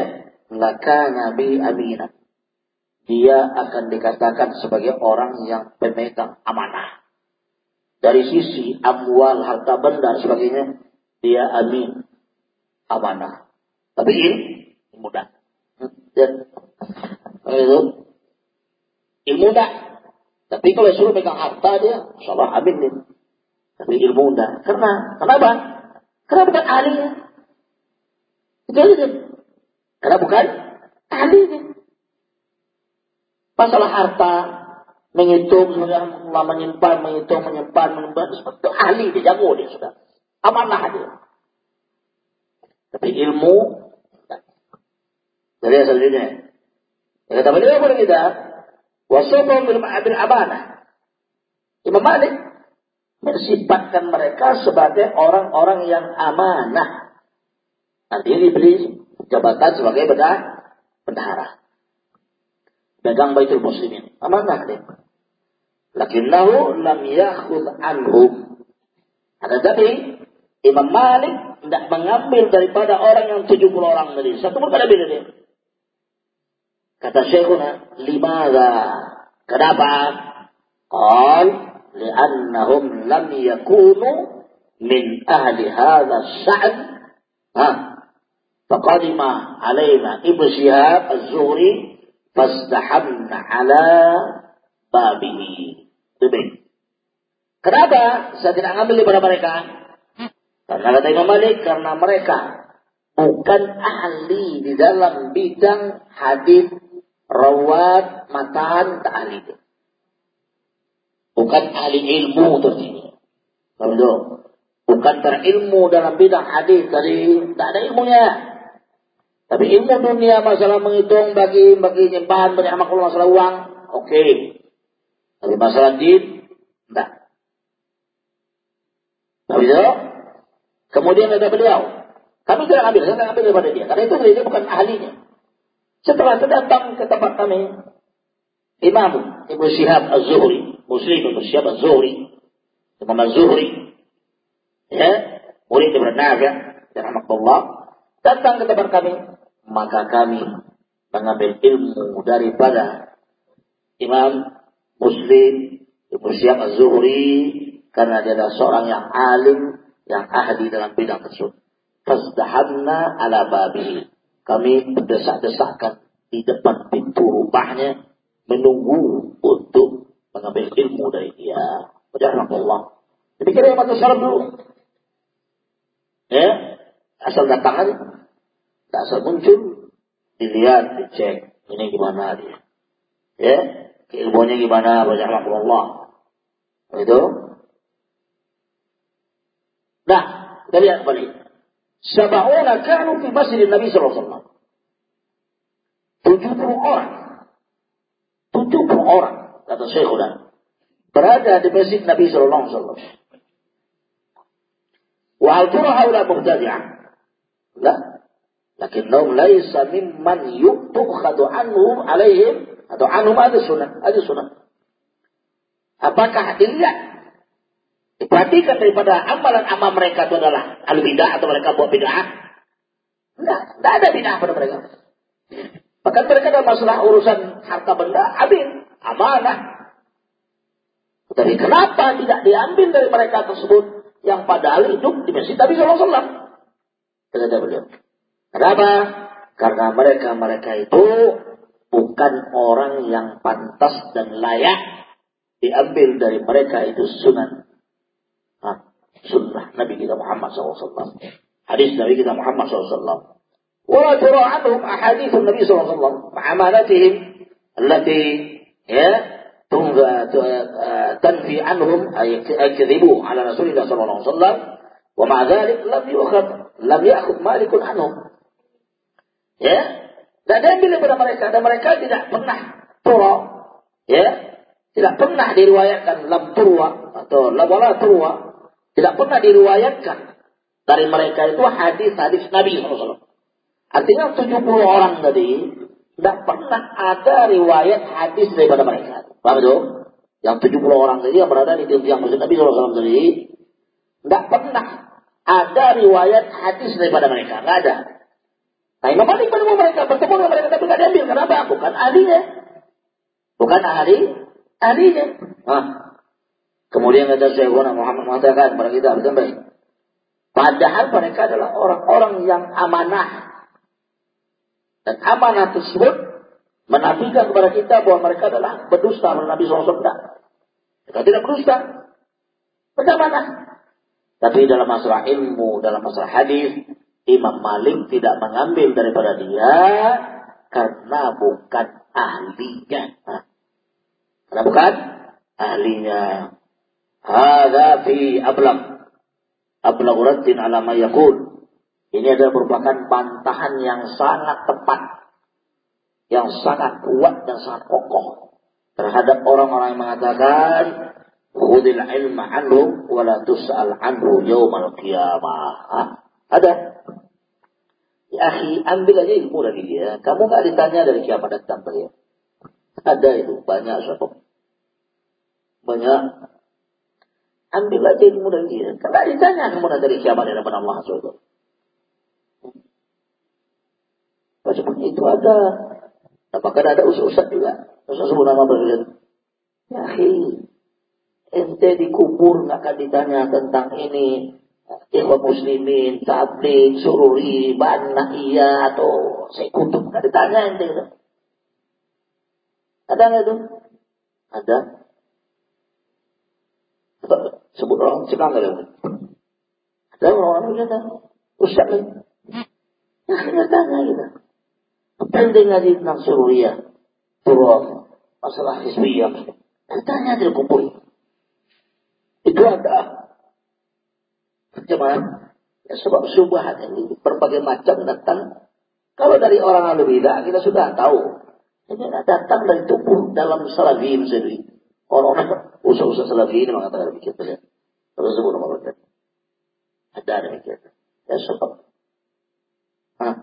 laka nabi aminah. Dia akan dikatakan sebagai orang yang pemegang amanah dari sisi amwal, harta benda, sebagainya, dia amin, amanah. Tapi ini mudah. Dan itu ilmu mudah. Tapi kalau suruh pegang harta dia, insya amin nih. Tapi ilmu mudah. Karena, kenapa? Karena bukan ahlinya. Itu aja. Karena bukan ahlinya. Masalah harta, menghitung, sudah menyimpan, menghitung, menyimpan, menyimpan, itu ahli dia, jago dia sudah. Amanah dia. Tapi ilmu, dari selanjutnya. Ya, kata beliau kepada kita, wasabam bil bil amanah. Imam Malik mensifatkan mereka sebagai orang-orang yang amanah. Nanti diberi jabatan sebagai bendahara. Pegang baitul muslimin. Amanah dia. Lakinnahu lam yakhud anhum. Ada tadi Imam Malik tidak mengambil daripada orang yang 70 orang tadi. Satu pun pada beda dia. Kata Syekhuna, limada? Kenapa? Qal, li'annahum lam yakunu min ahli hadha sa'd. Ha? Faqadima alaina Ibn Syihab Az-Zuhri fastahamna ala babihi. Demikian. Kenapa saya tidak ambil daripada mereka? Karena kata Imam Malik, karena mereka bukan ahli di dalam bidang hadis, rawat, matan, tak ahli itu. Bukan ahli ilmu tertinggi. Kalau bukan terilmu dalam bidang hadis tadi, tak ada ilmunya. Tapi ilmu dunia masalah menghitung bagi bagi nyimpan banyak makhluk masalah uang, oke. Okay. Tapi masalah din, enggak. Tapi itu, kemudian ada beliau. Kami tidak ambil, saya tidak ambil daripada dia. Karena itu beliau bukan ahlinya. Setelah itu datang ke tempat kami Imam Ibnu Syihab Az-Zuhri, Muslim Ibnu Syihab Az-Zuhri, Imam Az-Zuhri, ya, murid Ibnu Nafi', rahmatullah, datang ke tempat kami, maka kami mengambil ilmu daripada Imam Muslim Ibnu Syihab Az-Zuhri karena dia adalah seorang yang alim, yang ahli dalam bidang tersebut. Fasdahamna ala babihi kami berdesak-desakan di depan pintu rumahnya menunggu untuk mengambil ilmu dari dia. Berjalan Allah. Demikian yang mata salam dulu. Ya, asal datang aja. Asal muncul, dilihat, dicek. Ini gimana dia. Ya, ilmunya gimana, berjalan Allah. Itu. Nah, kita lihat balik. Sab'una kanu fi masjid Nabi SAW. 70 orang. 70 orang, kata Syekhuna. Berada di masjid Nabi SAW. Wa hal tura haula mubtadi'ah? La. Lakinnahum laisa mimman yutukhadu anhum alaihim atau anhum ada sunnah, ada sunnah. Apakah dilihat Diperhatikan daripada amalan-amal mereka itu adalah al-bidah atau mereka buat bid'ah. Tidak, tidak ada bid'ah pada mereka. Bahkan mereka dalam masalah urusan harta benda, ambil amanah. Tapi kenapa tidak diambil dari mereka tersebut yang padahal hidup di masjid Nabi SAW? Kata beliau. Kenapa? Karena mereka-mereka itu bukan orang yang pantas dan layak diambil dari mereka itu sunan sunnah Nabi kita Muhammad SAW. Hadis Nabi kita Muhammad SAW. ولا ترى عنهم أحاديث النبي صلى الله عليه وسلم وعمالاتهم التي تنفي عنهم أي يكذبوا على رسول الله صلى الله عليه وسلم ومع ذلك لم يأخذ لم يأخذ مالك عنهم ya dan diambil daripada mereka dan mereka tidak pernah turwa ya tidak pernah diriwayatkan lam turwa atau lam wala turwa tidak pernah diriwayatkan dari mereka itu hadis-hadis Nabi SAW. Artinya 70 orang tadi tidak pernah ada riwayat hadis daripada mereka. Paham itu? Yang 70 orang tadi yang berada di tiang masjid Nabi SAW tadi tidak pernah ada riwayat hadis daripada mereka. Tidak ada. Nah Imam Malik menemukan mereka, bertemu dengan mereka tapi tidak diambil. Kenapa? Bukan ahlinya. Bukan ahli, ahlinya. Nah, Kemudian kata Syekhuna Muhammad mengatakan kepada kita baik. Padahal mereka adalah orang-orang yang amanah. Dan amanah tersebut menafikan kepada kita bahwa mereka adalah berdusta menurut Nabi SAW. Mereka tidak berdusta. Mereka amanah. Tapi dalam masalah ilmu, dalam masalah hadis, Imam Malik tidak mengambil daripada dia karena bukan ahlinya. Karena bukan ahlinya. Hada fi ablag. Ablag raddin ala ma yakul. Ini adalah merupakan bantahan yang sangat tepat. Yang sangat kuat dan sangat kokoh. Terhadap orang-orang yang mengatakan. Khudil ilma anhu wa la tus'al anhu yawmal qiyamah. Ada. Ya akhi, ambil aja ilmu dari dia. Kamu gak ditanya dari kiamat datang dia. Ada itu, banyak sobat. Banyak Ambil aja ilmu dari dia. Kalau ditanya kemudian dari siapa dari Allah SWT. Seperti itu ada. Apakah ada usaha-usaha juga? Usaha sebut nama berbeda. Ya, ente dikubur nggak akan ditanya tentang ini ikhwan muslimin, tablik, sururi, bana iya atau sekutu nggak ditanya ente gitu. Ada nggak itu? Ada sebut orang sekarang ada ada orang-orang kata ustaz lagi ya kita tanya kita? Penting ngaji tentang surya turun masalah hizbiyah. Tanya di kumpul. Itu ada Cuman ya sebab subhat ini berbagai macam datang. Kalau dari orang ahli bidah kita sudah tahu. Ini datang dari tubuh dalam salafin sendiri. Orang-orang usaha-usaha salafi ini mengatakan demikian ya. Terus sebut nama mereka. Ada demikian. Ya sebab. Nah,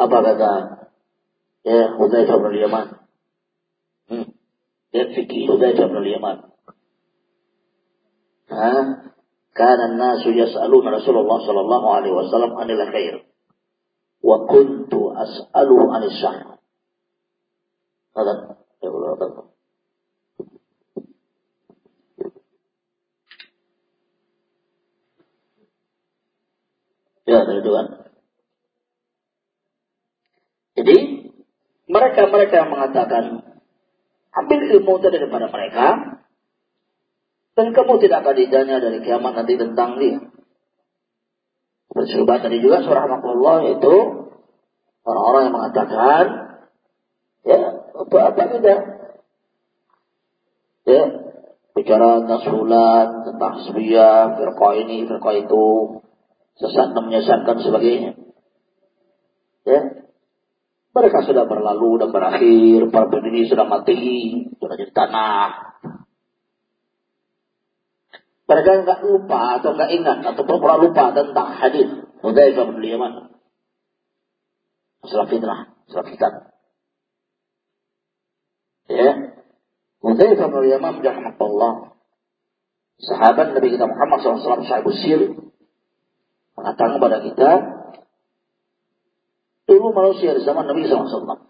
apa kata Ya, Hudzaifah bin Yaman. Hmm. Lihat fikih Hudzaifah bin Yaman. Ha? Kana an-nasu yas'aluna Rasulullah sallallahu alaihi wasallam anil khair. Wa kuntu as'aluhu anil syarr. Hada. Ya itu. Jadi, mereka-mereka yang mengatakan, ambil ilmu itu daripada mereka, dan kamu tidak akan ditanya dari kiamat nanti tentang dia. Bersyukur tadi juga surah Allah itu orang-orang yang mengatakan, ya, apa-apa tidak. Ya, bicara tentang sulat, tentang sebiya, firqa ini, firqa itu, sesat menyesatkan sebagainya. Ya. Mereka sudah berlalu dan berakhir, para pendiri sudah mati, sudah jadi tanah. Mereka enggak lupa atau enggak ingat atau pernah lupa tentang hadis Hudzaifah bin Yaman. Masalah fitrah, masalah fitrah. Ya. Hudzaifah bin Yaman Allah. Sahabat Nabi kita Muhammad SAW, sahabat sir, mengatakan kepada kita, dulu manusia di zaman Nabi SAW.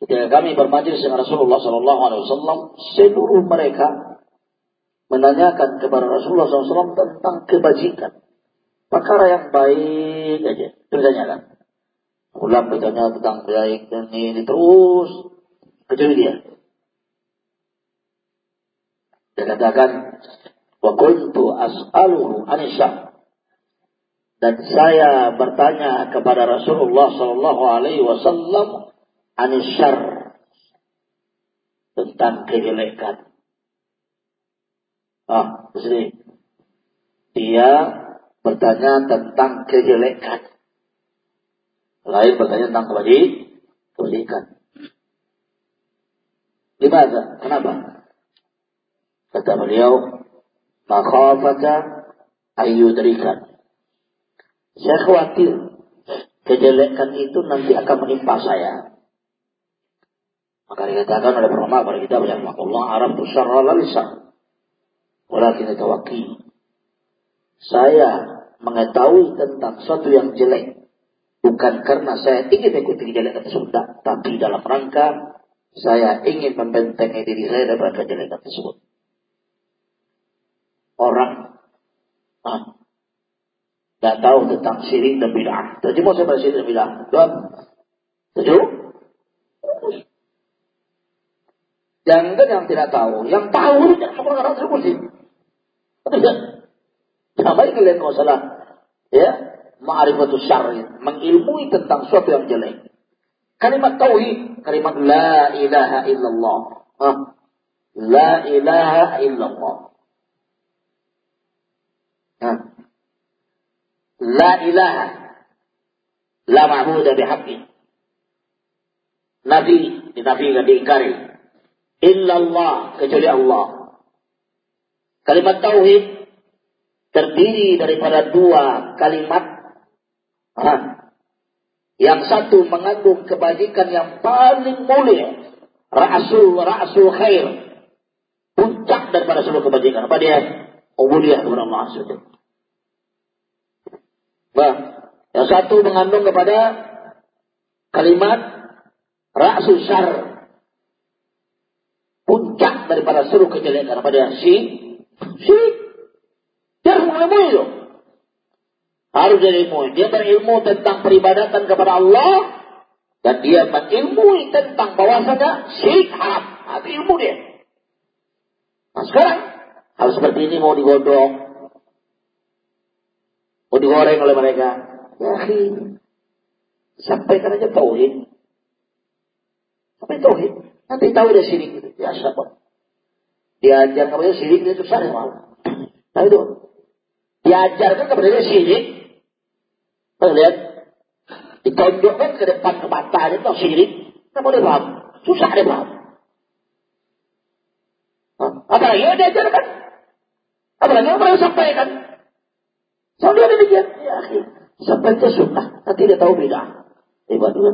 Ketika kami bermajlis dengan Rasulullah SAW, seluruh mereka menanyakan kepada Rasulullah SAW tentang kebajikan. Perkara yang baik aja. Ditanyakan. Ulang bertanya tentang baik dan ini terus. Kecuali dia. Dia katakan, Wa kuntu as'aluhu anisyah dan saya bertanya kepada Rasulullah Sallallahu Alaihi Wasallam anisyar tentang kejelekan. Ah, di Dia bertanya tentang kejelekan. Lain bertanya tentang kebaikan. Gimana? Kenapa? Kata beliau, makhafata ayyudrikan saya khawatir kejelekan itu nanti akan menimpa saya. Maka dikatakan oleh ulama pada kita banyak Allah Arab tu syarra lalisa. Walakin tawaki. Saya mengetahui tentang sesuatu yang jelek. Bukan karena saya ingin mengikuti kejelekan tersebut. Tapi dalam rangka saya ingin membentengi diri saya daripada kejelekan tersebut. Orang ah, tidak tahu tentang syirik dan bid'ah. Terjemah saya syirik dan bid'ah. Tuan, setuju? Jangan yang tidak tahu. Yang tahu tidak semua orang tersebut sih. Betul tidak? Sama ini kalian masalah. Ya, ma'rifatul syar'i. Mengilmui tentang suatu yang jelek. Kalimat tauhid, kalimat la ilaha illallah. Hah? La ilaha illallah. Hah? La ilaha. La ma'budah bihaqqi. Nabi dinafikan, diingkari. Illallah, kecuali Allah. Kalimat tauhid terdiri daripada dua kalimat. Yang satu mengandung kebajikan yang paling mulia. Ra'asul, ra'asul khair. Puncak daripada seluruh kebajikan. Apa dia? Ubudiyah kepada Allah. Bah, yang satu mengandung kepada kalimat ra'su syar. Puncak daripada seluruh kejelekan pada si si dia harus mengilmu itu. Harus jadi ilmu. Dia berilmu tentang peribadatan kepada Allah dan dia mengilmui tentang bahwasanya syirik haram. Itu ilmu dia. Nah sekarang hal seperti ini mau digodok, Mau digoreng oleh mereka. Ya, sampaikan aja tauhid. Sampai tauhid. Nanti tahu dia syirik gitu. Ya, siapa? Diajar kepada syirik itu susah ya malah. Nah itu. Diajarkan kepada dia syirik. Tuh lihat. Ditonjokkan ke depan ke mata itu syirik. Kenapa dia paham? Susah dia paham. Apalagi yang diajarkan. Apalagi yang mereka sampaikan. Sampai demikian. Ya, sampai itu sunnah. Nanti dia tahu beda. Hebat juga.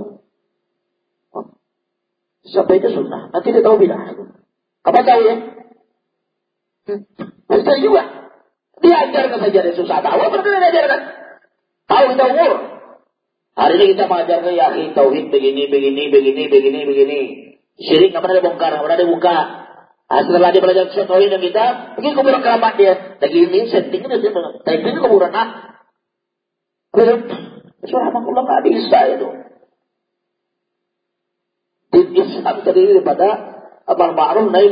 Sampai itu sunnah. Nanti dia tahu bidah. Apa tahu ya? Hmm. juga. Dia ajarkan saja dia susah tahu. Apa dia ajarkan? Tahu kita umur. Hari ini kita mengajarkan ya tauhid begini, begini, begini, begini, begini. Syirik nggak pernah dibongkar, nggak pernah dibuka. Nah, setelah dia belajar tauhid dan kita, pergi kuburan kerabat dia. Lagi ini settingnya dia, tapi ini kuburan ah. Subhanallah nggak bisa itu. Di Islam terdiri daripada amal ma'ruf nahi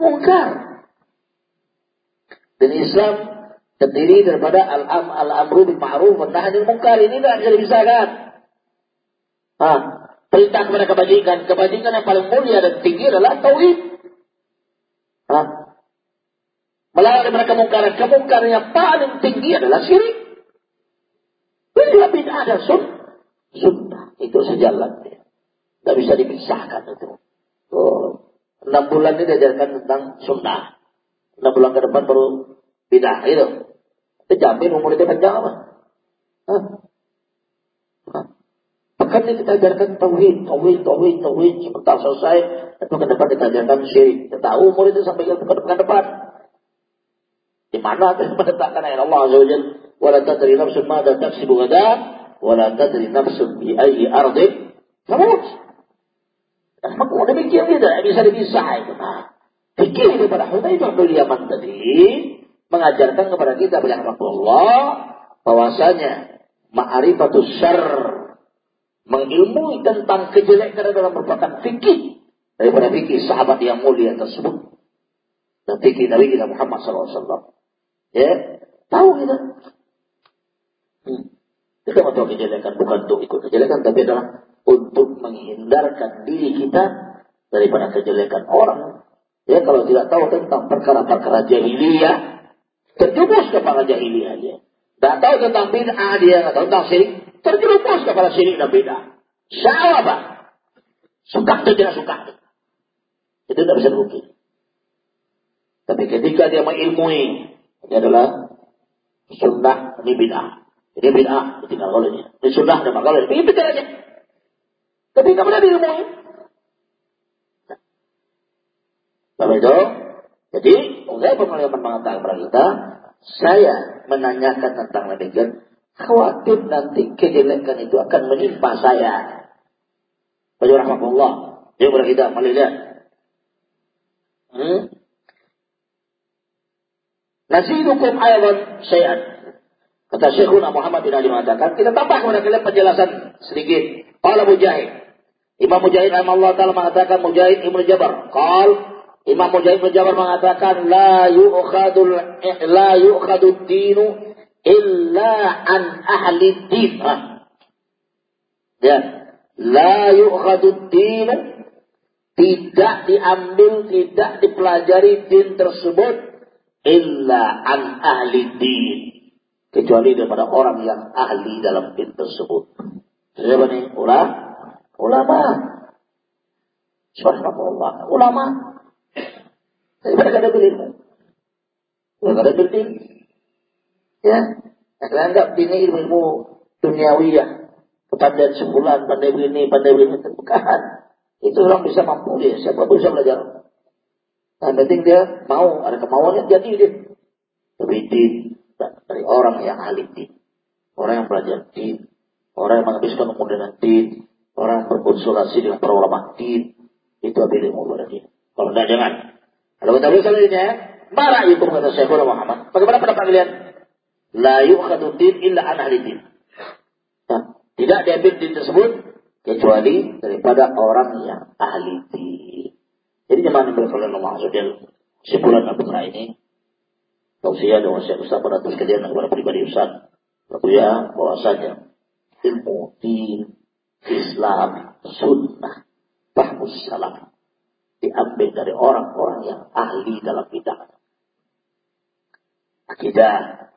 mungkar. Dan Islam terdiri daripada al-am al-amru bil ma'ruf wa nahi anil munkar. Ini tidak bisa dipisahkan. Ah, perintah kepada kebajikan, kebajikan yang paling mulia dan tinggi adalah tauhid. Ah. Melarang daripada kemungkaran, kemungkaran yang paling tinggi adalah syirik. Inilah bid'ah dan sun. Sunnah. Itu sejalan. Tidak bisa dipisahkan itu. Oh. Enam bulan ini diajarkan tentang sunnah. Enam bulan ke depan baru bid'ah. Itu. Itu jamin umur itu panjang apa? Bahkan kita ajarkan tauhid, tauhid, tauhid, tauhid. Sebentar selesai, itu ke depan kita ajarkan syirik. Kita tahu umur itu sampai ke depan. Di mana meletakkan ayat Allah Azza wa Jalla wala tadri nafsun madza taksibu ghadan wala tadri nafsun bi ayyi ardin tamut. Maka demikian tidak bisa dipisah itu. Nah, fikir daripada Hudzaifah bin Yaman tadi mengajarkan kepada kita bila Allah bahwasanya ma'rifatus syarr mengilmui tentang kejelekan adalah merupakan fikih daripada fikih sahabat yang mulia tersebut dan fikih Nabi kita Muhammad SAW. Ya, tahu kita Hmm. Kita mau tahu kejelekan bukan untuk ikut kejelekan, tapi adalah untuk menghindarkan diri kita daripada kejelekan orang. Ya, kalau tidak tahu tentang perkara-perkara jahiliyah, terjumus kepada jahiliyah dia. Tidak tahu tentang bid'ah dia, tidak tahu tentang syirik, terjerumus kepada syirik dan bid'ah. Siapa? Suka atau tidak suka. Itu tidak bisa dibukti. Tapi ketika dia mengilmui, ini adalah sunnah, ini bid'ah. Ini bid'ah, ditinggal olehnya. Ini sunnah, ada oleh. Ini bid'ah aja. Nggak pernah diilmuin. Nah, itu, jadi saya pengalaman mengatakan kepada kita, saya menanyakan tentang demikian, khawatir nanti kejelekan itu akan menimpa saya. Baju rahmatullah. Dia kita, melihat. Hmm? Nasidukum ayat syai'an. Kata Syekhuna Muhammad bin Ali mengatakan, kita tambah kepada kalian penjelasan sedikit. Qala Mujahid. Imam Mujahid Allah Ta'ala mengatakan Mujahid Ibn Jabar. Qal Imam Mujahid Ibn Jabar mengatakan la yu'khadul la yu'khadud dinu illa an ahli din. Ya. La yu'khadud dinu tidak diambil, tidak dipelajari din tersebut illa an ahli din kecuali daripada orang yang ahli dalam bid'ah tersebut. Siapa nih? Ulama. Ulama. Subhanallah. Ulama. Tapi mereka ada berilmu. Mereka ada berilmu. Ya. Mereka anggap ini ilmu duniawiyah. Kepandaian sebulan, pandai begini, pandai begini. Bukan. Itu orang bisa mampu dia. Siapa pun bisa belajar. Nah, penting dia mau, ada kemauannya jadi dia. Tapi din, dari orang yang ahli din, orang yang belajar din, orang yang menghabiskan umur dengan din, orang yang berkonsultasi dengan para ulama din, itu adalah ilmu pada. Kalau tidak jangan. Kalau kita ini ya, marah itu kata Syekhul Muhammad. Bagaimana pendapat kalian? La yukhadu din illa an ahli din. Nah, tidak diambil din tersebut kecuali daripada orang yang ahli din. Jadi gimana kalau kalian maksudnya sebulan Abu ini tausiah dan wasiat Ustaz pada atas kejadian kepada pribadi Ustaz. Lalu ya bahwasanya ilmu di Islam, sunnah, bahmus salam diambil dari orang-orang yang ahli dalam bidang akidah,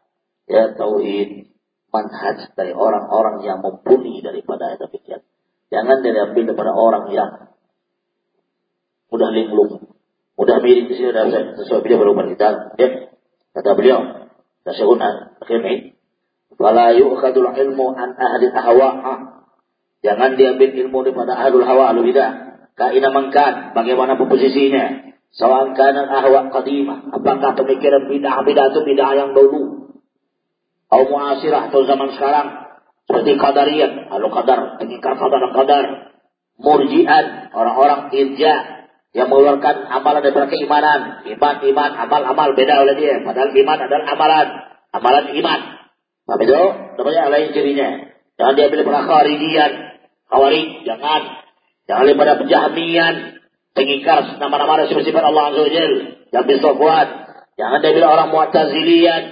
ya tauhid, manhaj dari orang-orang yang mumpuni daripada demikian. Jangan diambil daripada orang yang mudah linglung, mudah miring di sini dan sesuai video baru kita. Ya, Kata beliau, Tasyaun akhirnya, Wala yu'khadul ilmu an ahli ahwa. Jangan diambil ilmu daripada ahlul hawa, ahlu bidah. kaina mangkan, bagaimana posisinya. Sawan kana ahwa qadimah, apakah pemikiran bid'ah bid'ah itu bid'ah yang dulu? Atau muasirah atau zaman sekarang? Seperti qadariyah, kalau qadar, pengingkar qadar qadar, murji'an, orang-orang irja yang mengeluarkan amalan daripada keimanan, iman, iman, amal, amal beda oleh dia. Padahal iman adalah amalan, amalan iman. Apa itu? Namanya lain cirinya. Jangan diambil pada kharijian, khawarij, jangan. Jangan daripada penjahmian, pengingkar nama-nama sifat-sifat Allah Azza wa Jal, yang bisofwan. Jangan diambil orang mu'tazilian,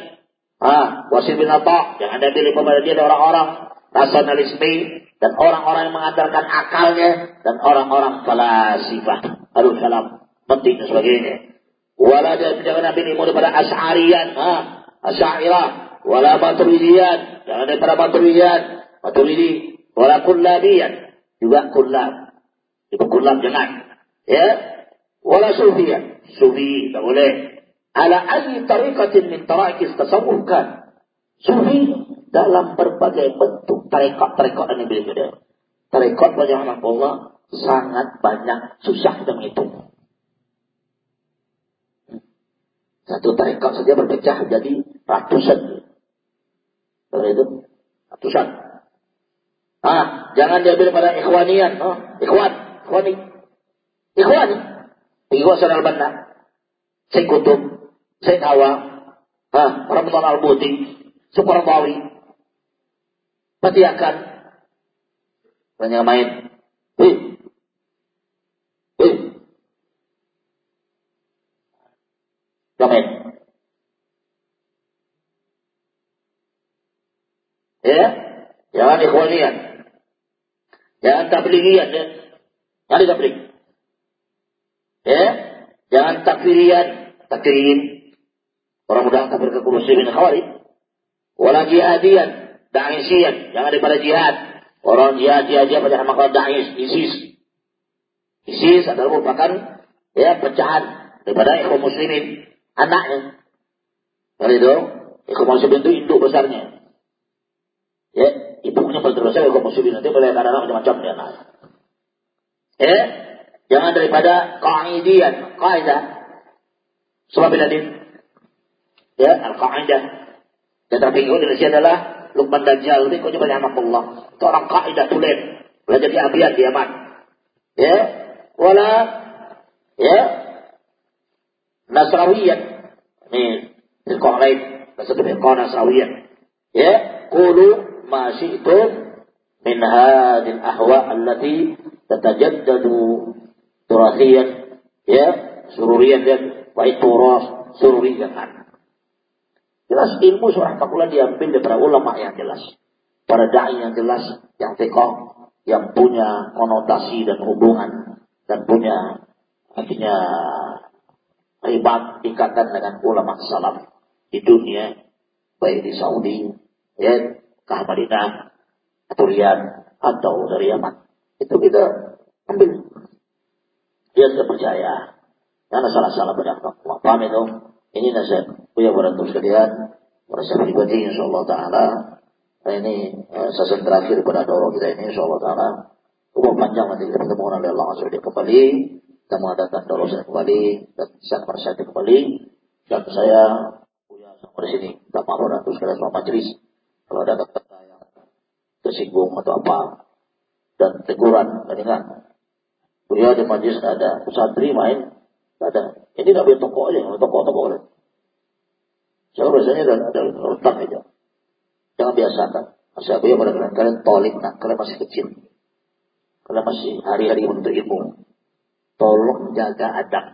ah, wasil bin Atta, jangan diambil kepada dia orang-orang rasionalisme dan orang-orang yang mengandalkan akalnya dan orang-orang falasifah, harus kalam, penting dan sebagainya. Wala jangan ambil ilmu daripada asyarian, ah, asyairah, wala maturidian, jangan daripada maturidian, Maturidi wala kullabiyan juga kullab. Itu kullab jangan. Ya. Wala sufiyan. Sufi tak boleh. Ala ayyi tariqatin min taraikis tasawuf. Sufi dalam berbagai bentuk tarekat-tarekat yang berbeda. Tarekat anak Allah sangat banyak susah kita menghitung. Satu tarekat saja berpecah jadi ratusan. Kalau itu ratusan. Ah, jangan diambil pada ikhwanian. Oh, ikhwan, ikhwani. Ikhwani. Ikhwan Sanal Banna. Syekh Kutub, Syekh Hawa, ah, Ramadan Al-Buti. Pasti akan banyak main. Main. Ya, jangan ikhwanian. Jangan tablighian ya. Jangan tabligh. Ya, jangan takfirian, takfirin. Orang muda kafir ke muslimin khawarij. Wala jihadian, da'isian, jangan daripada jihad. Orang jihad jihad jihad pada nama da'is, ISIS. ISIS adalah merupakan ya pecahan daripada ikhwan muslimin anaknya. Kali itu, ikhwan muslimin itu induk besarnya. Ya, ibunya saya kaum muslimin nanti boleh karena macam-macam dia nah. Eh, jangan daripada kaidian, kaidah. Sebab din. Ya, al-qaidah. Dan terpinggi Indonesia adalah Lukman Dajjal. Ini kau coba anak Allah. Itu orang kaidah tulen. Belajar di Abian di Yaman. Ya, wala ya Nasrawiyat. Ini firqah lain. Disebut firqah Nasrawiyat. Ya. Kulu masyitum min hadil ahwa allati tatajaddadu turahiyan. Ya. Sururiyan dan ya. baik turas sururiyan. Jelas ilmu surah kapulah diambil dari para ulama yang jelas. Para da'i yang jelas. Yang tekoh yang punya konotasi dan hubungan dan punya artinya ribat ikatan dengan ulama salaf di dunia baik di Saudi ya ke Madinah atau atau dari Yaman. Itu kita ambil. Dia sudah percaya. Karena salah-salah pada Allah. Paham itu? Ini nasihat. Punya berantem sekalian. Merasa pribadi insyaAllah ta'ala. Ini eh, terakhir pada doa kita ini insyaAllah ta'ala. Umur panjang nanti kita bertemu oleh Allah SWT kembali. Kita mengadakan doa saya kembali. Dan bisa merasa kembali. Dan saya punya sampai sini. Kita maaf berantem sekalian sama majelis. Kalau ada kata yang tersinggung atau apa dan teguran, dan ingat, beliau di majlis ada santri main, ada. Ini nggak boleh toko aja, toko toko boleh. Saya biasanya ada ada letak aja. Jangan biasakan. Aku yang pada kalian, kalian tolik, nah, kalian masih kecil. Kalian masih hari-hari menuntut ilmu. Tolong jaga adab.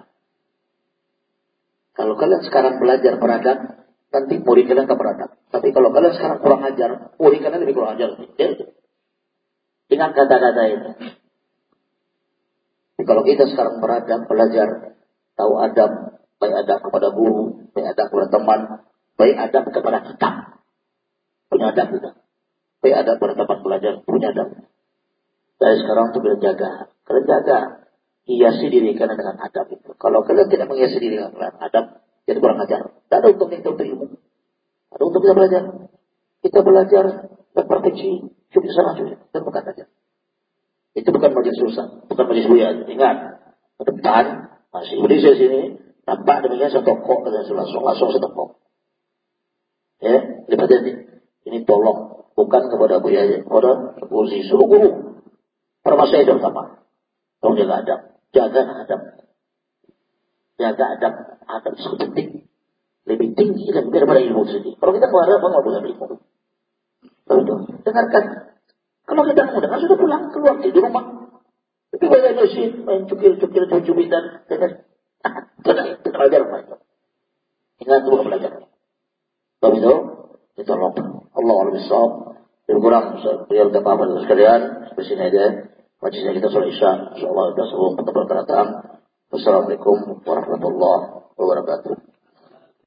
Kalau kalian sekarang belajar beradab, nanti murid kalian tak beradab. Tapi kalau kalian sekarang kurang ajar, murid kalian lebih kurang ajar. Ya. Ingat kata-kata ini. Jadi kalau kita sekarang beradab, belajar, tahu adab, baik adab kepada guru, baik adab kepada teman, baik adab kepada kita. Punya adab kita. Baik adab kepada tempat belajar, punya adab. Dari sekarang untuk kalian jaga. Jaga. Hiasi diri kalian dengan adab itu. Kalau kalian tidak menghiasi diri dengan adab, jadi kurang ajar. Tidak ada untuk kita ilmu. Ada untuk kita belajar. Kita belajar berperfeksi. Di sana cuma. Dan bukan aja. Itu bukan majlis susah, bukan majlis buya. Ingat, depan masih Indonesia sini nampak demikian setokok dengan langsung langsung setokok. Ya, lihat ini. Ini tolong bukan kepada Buya aja, kepada kursi suruh guru. Permasalahan itu pertama. Tolong jaga adab, jaga adab. Jaga adab, adab itu penting. Lebih tinggi daripada ilmu sendiri. Kalau kita keluar apa nggak boleh ilmu. Betul. Dengarkan. Kalau kita mau dengar sudah pulang keluar di rumah. Tapi banyak masjid main cukil-cukil cubit-cubitan. Tenang, belajar mereka. Ingat dua belajar. Tapi itu ditolong. Allah Allah bisa. Lebih kurang, beliau udah paham sekalian. Sampai sini aja. Majlisnya kita soal Isya. InsyaAllah kita sebelum ketemu datang. Wassalamualaikum warahmatullahi wabarakatuh.